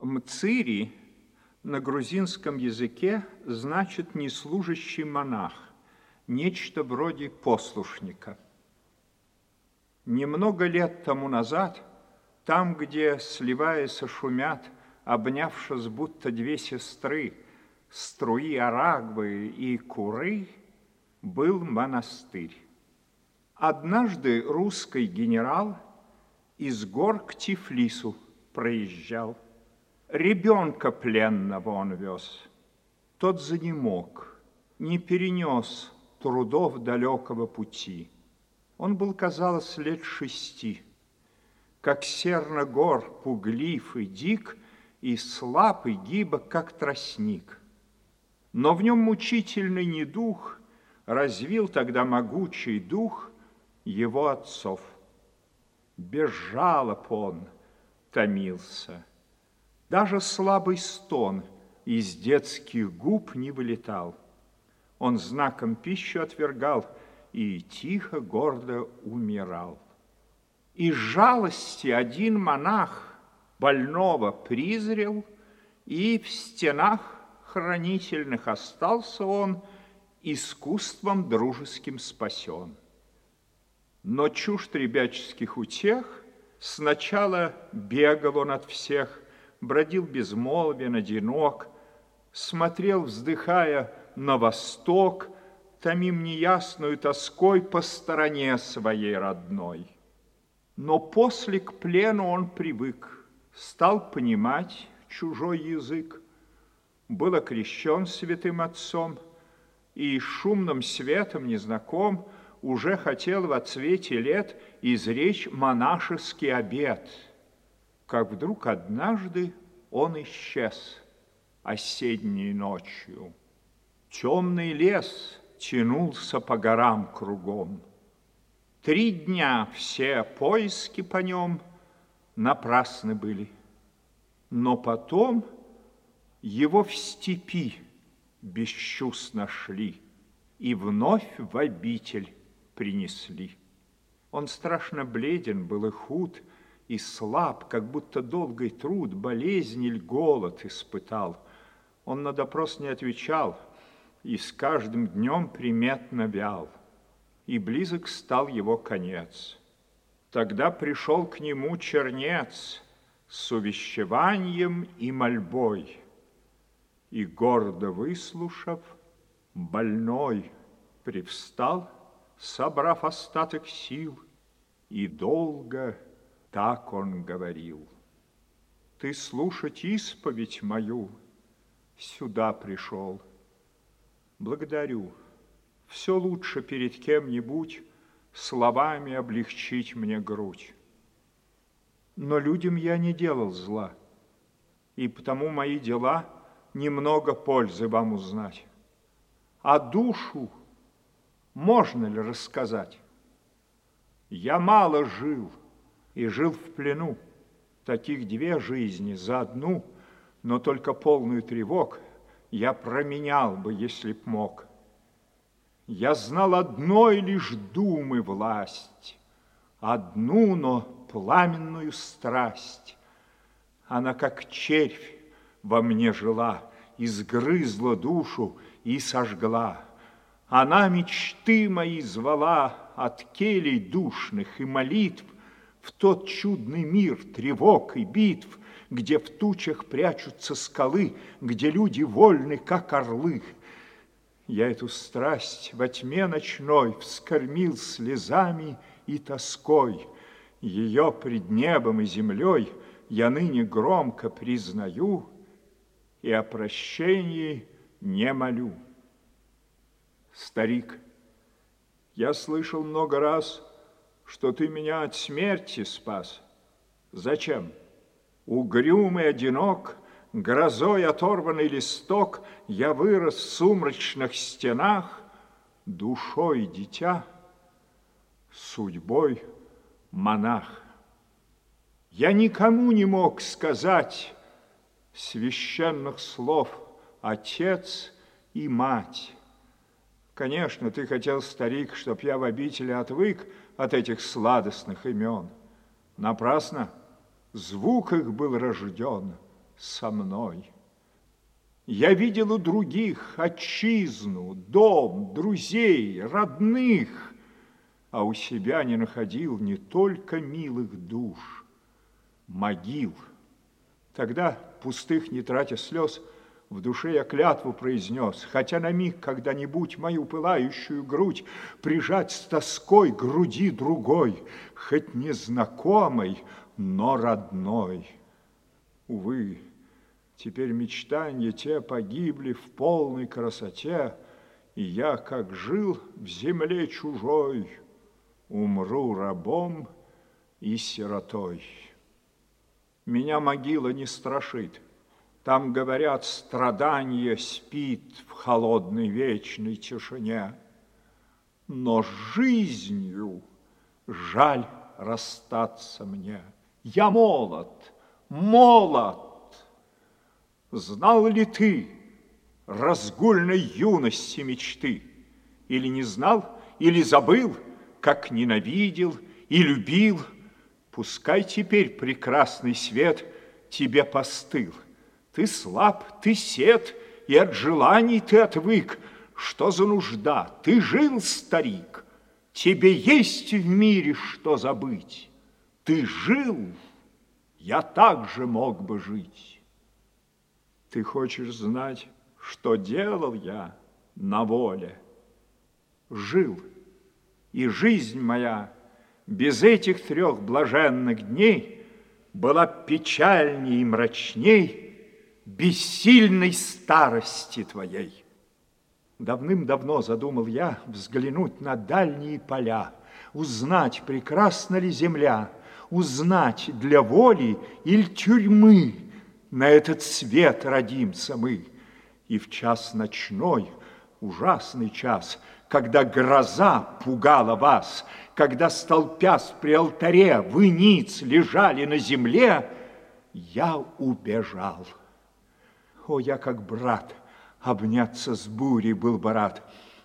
Мцири на грузинском языке значит неслужащий монах, нечто вроде послушника. Немного лет тому назад, там, где, сливаясь, шумят, обнявшись будто две сестры, струи Арагвы и Куры, был монастырь. Однажды русский генерал из гор к Тифлису проезжал. Ребенка пленного он вез. Тот занемог, не перенес трудов далекого пути. Он был, казалось, лет шести. Как серна гор, пуглив и дик, и слаб, и гибок, как тростник. Но в нем мучительный недух развил тогда могучий дух его отцов. Без жалоб он томился. Даже слабый стон из детских губ не вылетал. Он знаком пищу отвергал и тихо, гордо умирал. Из жалости один монах больного призрел, и в стенах хранительных остался он, искусством дружеским спасен. Но чужд ребяческих утех, сначала бегал он от всех, бродил безмолвен, одинок, смотрел, вздыхая, на восток, томим неясную тоской по стороне своей родной. Но после к плену он привык, стал понимать чужой язык, был окрещен святым отцом и шумным светом незнаком уже хотел во цвете лет изречь монашеский обет, как вдруг однажды он исчез осенней ночью. Темный лес тянулся по горам кругом. Три дня все поиски по нем напрасны были. Но потом его в степи без чувств нашли и вновь в обитель принесли. Он страшно бледен был и худ, и слаб, как будто долгий труд, болезнь или голод испытал. Он на допрос не отвечал, и с каждым днем приметно вял, и близок стал его конец. Тогда пришел к нему чернец с увещеванием и мольбой, и, гордо выслушав, больной привстал, собрав остаток сил, и долго так он говорил. Ты слушать исповедь мою сюда пришел. Благодарю. Все лучше перед кем-нибудь словами облегчить мне грудь. Но людям я не делал зла, и потому мои дела немного пользы вам узнать. А душу можно ли рассказать? Я мало жил и жил в плену. Таких две жизни за одну, но только полную тревог я променял бы, если б мог. Я знал одной лишь думы власть, одну, но пламенную страсть. Она, как червь, во мне жила, изгрызла душу и сожгла. Она мечты мои звала от келей душных и молитв в тот чудный мир тревог и битв, где в тучах прячутся скалы, где люди вольны, как орлы. Я эту страсть во тьме ночной вскормил слезами и тоской. Ее пред небом и землей я ныне громко признаю и о прощении не молю. Старик, я слышал много раз, что ты меня от смерти спас. Зачем? Угрюмый одинок, грозой оторванный листок, Я вырос в сумрачных стенах, Душой дитя, судьбой монах. Я никому не мог сказать Священных слов Отец и Мать. Конечно, ты хотел, старик, чтоб я в обители отвык от этих сладостных имен. Напрасно. Звук их был рожден, со мной. Я видел у других отчизну, дом, друзей, родных, а у себя не находил не только милых душ, могил. Тогда, пустых не тратя слез, в душе я клятву произнес, хотя на миг когда-нибудь мою пылающую грудь прижать с тоской груди другой, хоть незнакомой, но родной. Увы, Теперь мечтания те погибли в полной красоте, И я, как жил в земле чужой, Умру рабом и сиротой. Меня могила не страшит. Там, говорят, страдание спит в холодной вечной тишине. Но жизнью жаль расстаться мне. Я молод, молод, Знал ли ты разгульной юности мечты? Или не знал, или забыл, как ненавидел и любил? Пускай теперь прекрасный свет тебе постыл. Ты слаб, ты сед, и от желаний ты отвык. Что за нужда? Ты жил, старик. Тебе есть в мире что забыть. Ты жил, я также мог бы жить. Ты хочешь знать, что делал я на воле? Жил, и жизнь моя без этих трех блаженных дней была печальней и мрачней бессильной старости твоей. Давным-давно задумал я взглянуть на дальние поля, узнать, прекрасна ли земля, узнать для воли или тюрьмы, на этот свет родимся мы. И в час ночной, ужасный час, когда гроза пугала вас, когда, столпясь при алтаре, вы ниц лежали на земле, я убежал. О, я как брат, обняться с бурей был бы рад.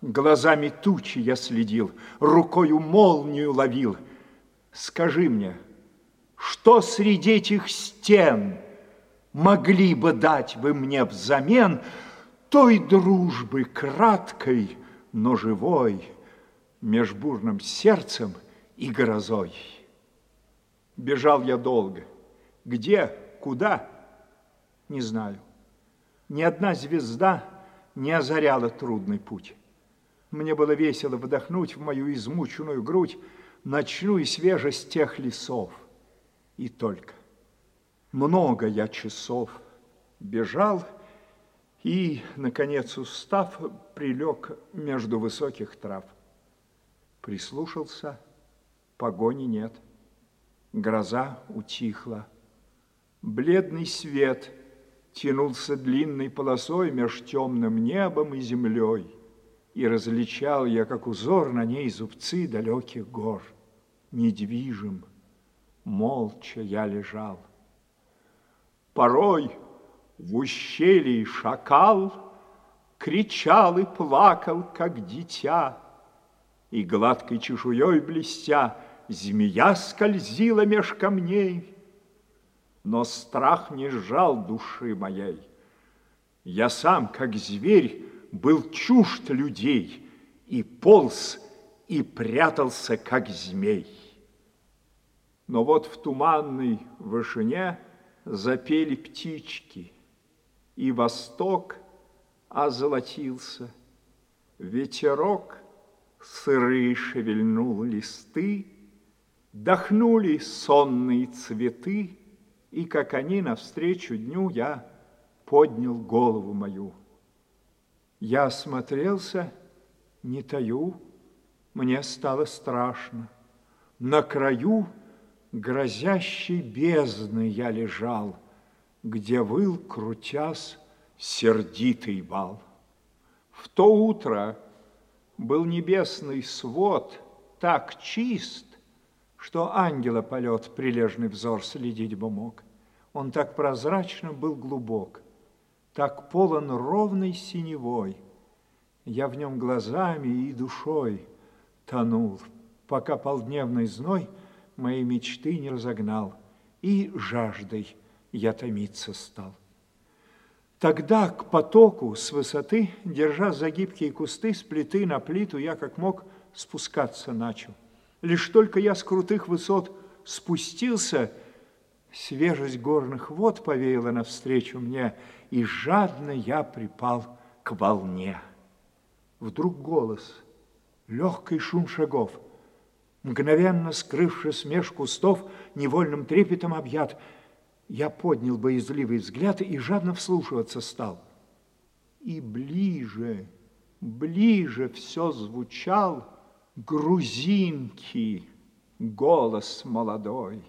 Глазами тучи я следил, рукою молнию ловил. Скажи мне, что среди этих стен – могли бы дать вы мне взамен той дружбы краткой, но живой, меж бурным сердцем и грозой. Бежал я долго. Где, куда, не знаю. Ни одна звезда не озаряла трудный путь. Мне было весело вдохнуть в мою измученную грудь ночную свежесть тех лесов. И только. Много я часов бежал и, наконец, устав, прилег между высоких трав. Прислушался, погони нет. Гроза утихла. Бледный свет тянулся длинной полосой меж темным небом и землей, и различал я, как узор на ней зубцы далеких гор. Недвижим, молча я лежал. Порой в ущелье шакал Кричал и плакал, как дитя, И гладкой чешуей блестя Змея скользила меж камней. Но страх не сжал души моей. Я сам, как зверь, был чужд людей И полз, и прятался, как змей. Но вот в туманной вышине — запели птички, и восток озолотился. Ветерок сырые шевельнул листы, Дохнули сонные цветы, И, как они, навстречу дню я поднял голову мою. Я осмотрелся, не таю, мне стало страшно. На краю грозящей бездны я лежал, Где выл, крутясь, сердитый вал. В то утро был небесный свод так чист, Что ангела полет прилежный взор следить бы мог. Он так прозрачно был глубок, Так полон ровной синевой. Я в нем глазами и душой тонул, Пока полдневный зной — мои мечты не разогнал и жаждой я томиться стал. Тогда к потоку с высоты, держа за гибкие кусты, с плиты на плиту, я как мог спускаться начал. Лишь только я с крутых высот спустился, свежесть горных вод повеяла навстречу мне, и жадно я припал к волне. Вдруг голос, легкий шум шагов, мгновенно скрывшись меж кустов, невольным трепетом объят – я поднял боязливый взгляд и жадно вслушиваться стал. И ближе, ближе все звучал грузинки, голос молодой.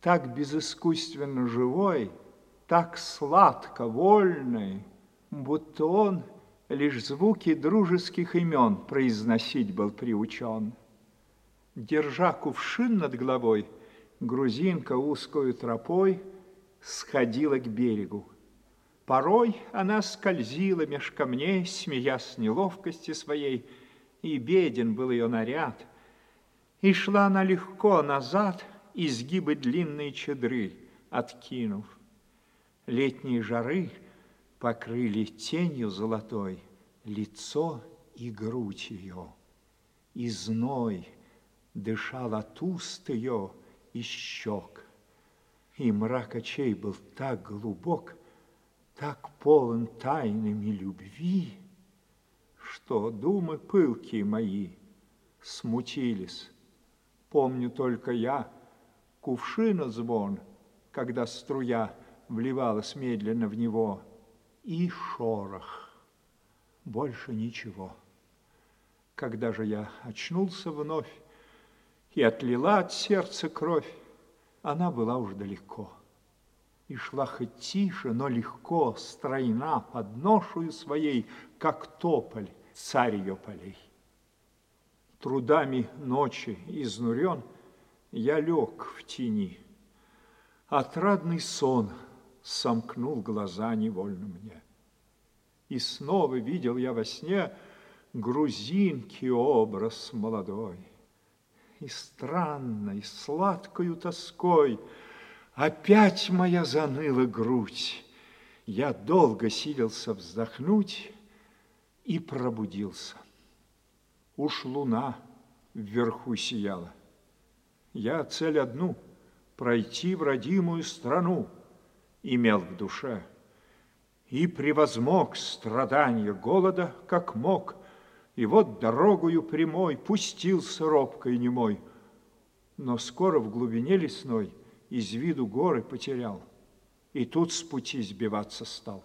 Так безыскусственно живой, так сладко вольный, будто он лишь звуки дружеских имен произносить был приучен. Держа кувшин над головой, грузинка узкою тропой сходила к берегу. Порой она скользила меж камней, смеясь неловкости своей, и беден был ее наряд. И шла она легко назад, изгибы длинной чедры откинув. Летние жары покрыли тенью золотой лицо и грудь ее, и зной дышал от уст ее, и щек. И мрак очей был так глубок, так полон тайнами любви, что думы пылкие мои смутились. Помню только я кувшина звон, когда струя вливалась медленно в него, и шорох. Больше ничего. Когда же я очнулся вновь, и отлила от сердца кровь, она была уж далеко. И шла хоть тише, но легко, стройна под ношую своей, как тополь, царь ее полей. Трудами ночи изнурен, я лег в тени. Отрадный сон сомкнул глаза невольно мне. И снова видел я во сне грузинки образ молодой и странной, сладкою тоской Опять моя заныла грудь. Я долго силился вздохнуть и пробудился. Уж луна вверху сияла. Я цель одну — пройти в родимую страну имел в душе. И превозмог страдания голода, как мог, и вот дорогою прямой пустился робкой немой, но скоро в глубине лесной из виду горы потерял, и тут с пути сбиваться стал.